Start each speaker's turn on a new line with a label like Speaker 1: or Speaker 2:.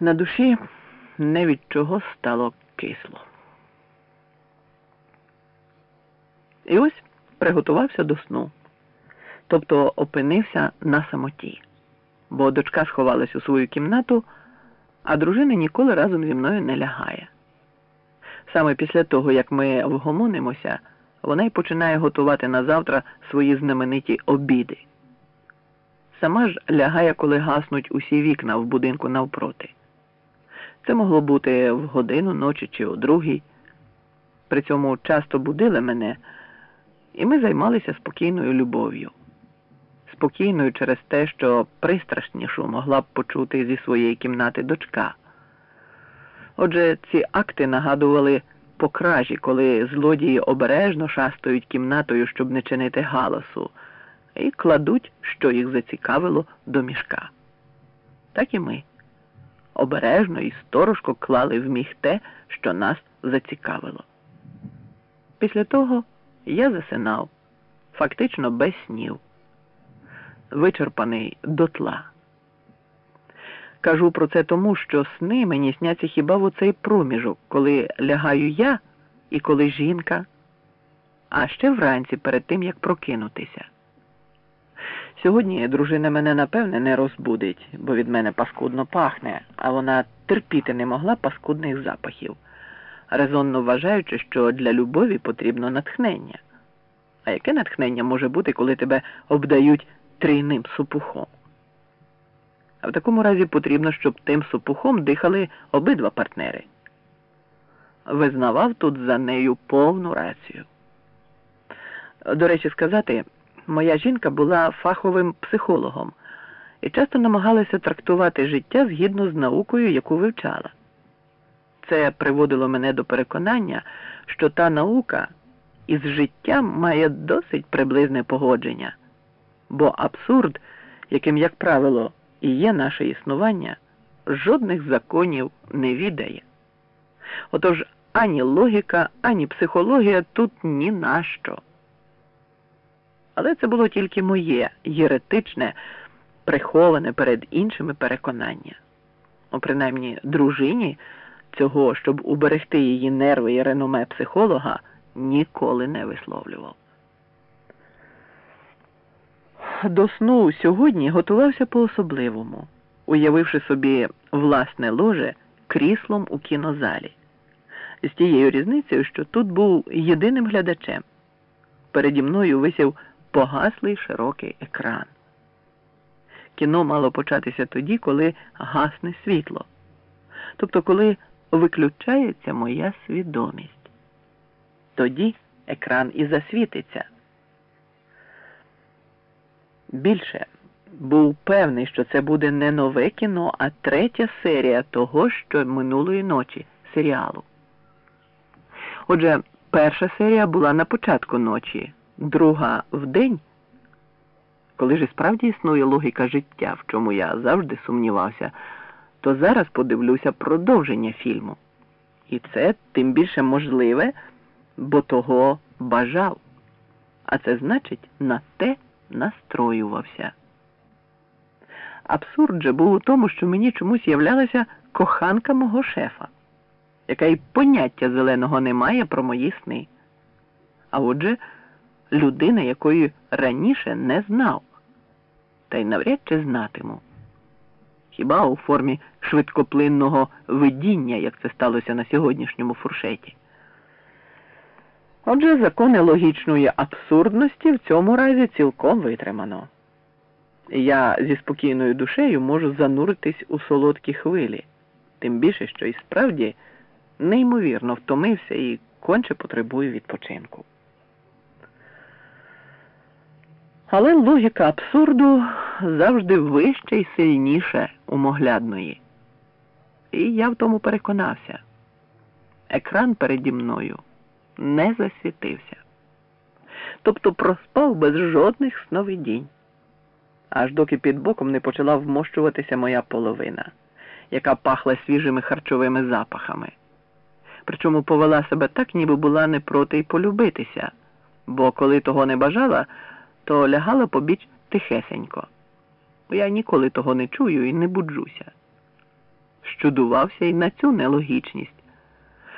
Speaker 1: На душі не від чого стало кисло. І ось приготувався до сну, тобто опинився на самоті, бо дочка сховалась у свою кімнату, а дружина ніколи разом зі мною не лягає. Саме після того, як ми вгомонимося, вона й починає готувати на завтра свої знамениті обіди. Сама ж лягає, коли гаснуть усі вікна в будинку навпроти. Це могло бути в годину ночі чи о другій. При цьому часто будили мене, і ми займалися спокійною любов'ю. Спокійною через те, що пристрашнішу могла б почути зі своєї кімнати дочка. Отже, ці акти нагадували по кражі, коли злодії обережно шастають кімнатою, щоб не чинити галасу, і кладуть, що їх зацікавило, до мішка. Так і ми обережно і сторожко клали в міг те, що нас зацікавило. Після того я засинав, фактично без снів, вичерпаний дотла. Кажу про це тому, що сни мені сняться хіба в оцей проміжок, коли лягаю я і коли жінка, а ще вранці перед тим як прокинутися. Сьогодні дружина мене напевне не розбудить, бо від мене паскудно пахне, а вона терпіти не могла паскудних запахів, резонно вважаючи, що для любові потрібно натхнення. А яке натхнення може бути, коли тебе обдають трійним супухом? А в такому разі потрібно, щоб тим супухом дихали обидва партнери. Визнавав тут за нею повну рацію. До речі, сказати моя жінка була фаховим психологом і часто намагалася трактувати життя згідно з наукою, яку вивчала. Це приводило мене до переконання, що та наука із життям має досить приблизне погодження, бо абсурд, яким, як правило, і є наше існування, жодних законів не відає. Отож ані логіка, ані психологія тут ні на що. Але це було тільки моє єретичне, приховане перед іншими переконання. Ну, принаймні, дружині цього, щоб уберегти її нерви і реноме психолога, ніколи не висловлював. До сну сьогодні готувався по-особливому, уявивши собі власне ложе кріслом у кінозалі, з тією різницею, що тут був єдиним глядачем. Переді мною висів погаслий широкий екран. Кіно мало початися тоді, коли гасне світло, тобто коли виключається моя свідомість. Тоді екран і засвітиться. Більше був певний, що це буде не нове кіно, а третя серія того, що минулої ночі серіалу. Отже, перша серія була на початку ночі друга в день, коли ж і справді існує логіка життя, в чому я завжди сумнівався, то зараз подивлюся продовження фільму. І це тим більше можливе, бо того бажав. А це значить, на те настроювався. Абсурд же був у тому, що мені чомусь являлася коханка мого шефа, яка й поняття зеленого не має про мої сни. А отже, людина, якої раніше не знав, та й навряд чи знатиму. Хіба у формі швидкоплинного видіння, як це сталося на сьогоднішньому фуршеті. Отже, закони логічної абсурдності в цьому разі цілком витримано. Я зі спокійною душею можу зануритись у солодкі хвилі, тим більше, що і справді неймовірно втомився і конче потребую відпочинку. Але логіка абсурду завжди вища і сильніша умоглядної. І я в тому переконався. Екран переді мною не засвітився. Тобто проспав без жодних сновидінь, аж доки під боком не почала вмощуватися моя половина, яка пахла свіжими харчовими запахами. Причому повела себе так, ніби була не проти й полюбитися, бо коли того не бажала то лягала побіч тихесенько. Я ніколи того не чую і не буджуся. щудувався й на цю нелогічність.